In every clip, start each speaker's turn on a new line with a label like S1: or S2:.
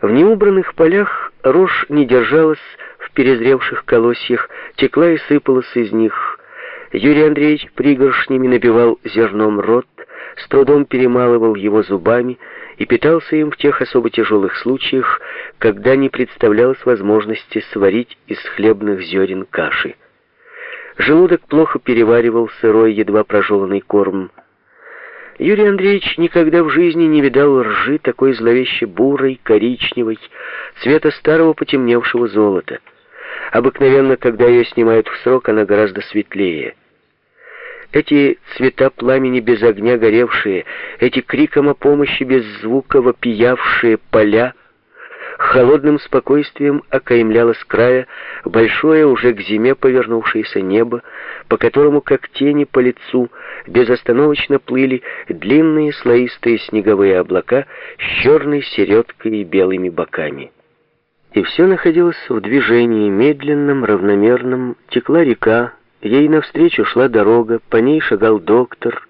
S1: В неубранных полях рожь не держалась в перезревших колосьях, текла и сыпалась из них. Юрий Андреевич пригоршнями набивал зерном рот, с трудом перемалывал его зубами и питался им в тех особо тяжелых случаях, когда не представлялось возможности сварить из хлебных зерен каши. Желудок плохо переваривал сырой, едва прожеванный корм. Юрий Андреевич никогда в жизни не видал ржи такой зловеще бурой, коричневой, цвета старого потемневшего золота. Обыкновенно, когда ее снимают в срок, она гораздо светлее. Эти цвета пламени без огня горевшие, эти криком о помощи без звука вопиявшие поля — холодным спокойствием окаймляло с края большое уже к зиме повернувшееся небо, по которому, как тени по лицу, безостановочно плыли длинные слоистые снеговые облака с черной середкой и белыми боками. И все находилось в движении, медленном, равномерном, текла река, ей навстречу шла дорога, по ней шагал доктор,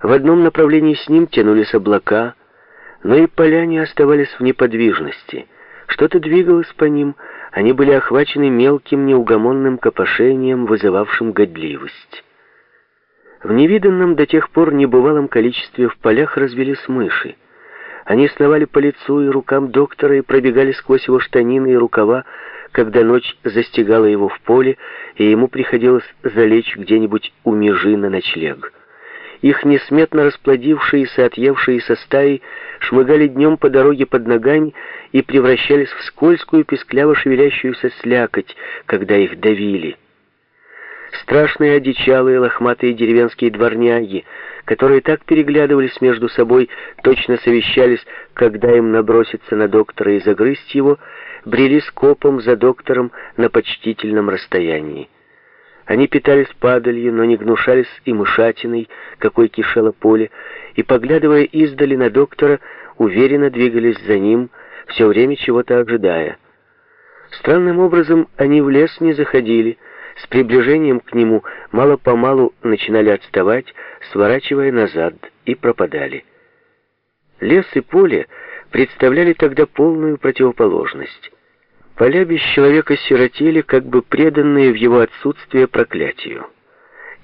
S1: в одном направлении с ним тянулись облака, но и поляне оставались в неподвижности — что-то двигалось по ним, они были охвачены мелким неугомонным копошением, вызывавшим годливость. В невиданном до тех пор небывалом количестве в полях развелись мыши. Они сновали по лицу и рукам доктора и пробегали сквозь его штанины и рукава, когда ночь застигала его в поле, и ему приходилось залечь где-нибудь у межи на ночлег. Их несметно расплодившиеся, отъевшиеся стаи шмыгали днем по дороге под ногами и превращались в скользкую, пескляво шевелящуюся слякоть, когда их давили. Страшные одичалые лохматые деревенские дворняги, которые так переглядывались между собой, точно совещались, когда им наброситься на доктора и загрызть его, брели скопом за доктором на почтительном расстоянии. Они питались падалью, но не гнушались и мышатиной, какой кишело поле, и, поглядывая издали на доктора, уверенно двигались за ним, все время чего-то ожидая. Странным образом они в лес не заходили, с приближением к нему мало-помалу начинали отставать, сворачивая назад, и пропадали. Лес и поле представляли тогда полную противоположность. Поля без человека сиротели, как бы преданные в его отсутствие проклятию.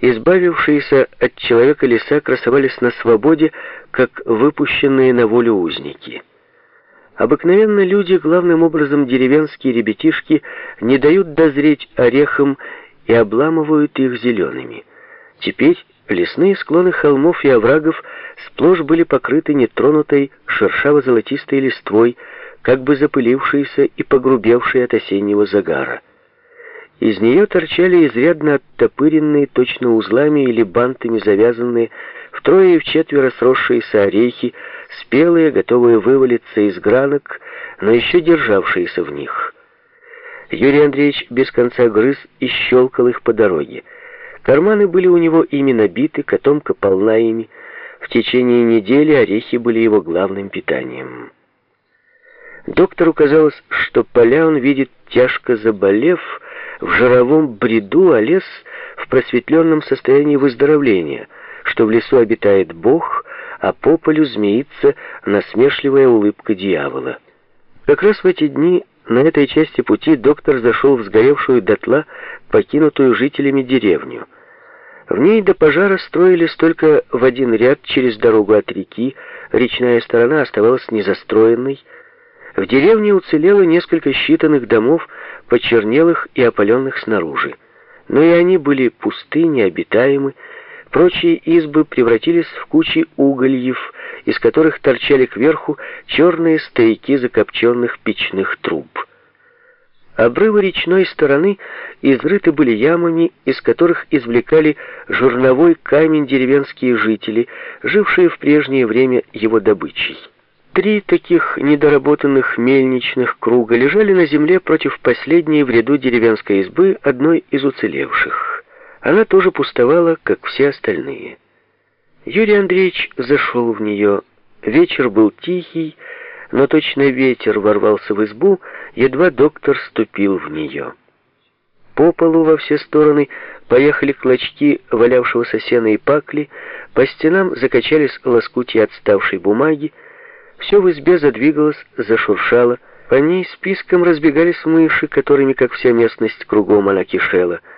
S1: Избавившиеся от человека леса красовались на свободе, как выпущенные на волю узники. Обыкновенно люди, главным образом деревенские ребятишки, не дают дозреть орехам и обламывают их зелеными. Теперь лесные склоны холмов и оврагов сплошь были покрыты нетронутой шершаво-золотистой листвой, как бы запылившейся и погрубевшей от осеннего загара. Из нее торчали изрядно оттопыренные, точно узлами или бантами завязанные, втрое и вчетверо сросшиеся орехи, спелые, готовые вывалиться из гранок, но еще державшиеся в них. Юрий Андреевич без конца грыз и щелкал их по дороге. Карманы были у него ими набиты, котомка полна ими. В течение недели орехи были его главным питанием. Доктору казалось, что поля он видит тяжко заболев, в жировом бреду, а лес в просветленном состоянии выздоровления, что в лесу обитает Бог, а по полю змеится насмешливая улыбка дьявола. Как раз в эти дни на этой части пути доктор зашел в сгоревшую дотла, покинутую жителями деревню. В ней до пожара строились только в один ряд через дорогу от реки, речная сторона оставалась незастроенной, в деревне уцелело несколько считанных домов, почернелых и опаленных снаружи. Но и они были пусты, необитаемы. Прочие избы превратились в кучи угольев, из которых торчали кверху черные стояки закопченных печных труб. Обрывы речной стороны изрыты были ямами, из которых извлекали журновой камень деревенские жители, жившие в прежнее время его добычей. Три таких недоработанных мельничных круга лежали на земле против последней в ряду деревенской избы, одной из уцелевших. Она тоже пустовала, как все остальные. Юрий Андреевич зашел в нее. Вечер был тихий, но точно ветер ворвался в избу, едва доктор ступил в нее. По полу во все стороны поехали клочки валявшегося сена и пакли, по стенам закачались лоскутья отставшей бумаги, все в избе задвигалось, зашуршало, По ней списком разбегались мыши, которыми, как вся местность, кругом она кишела —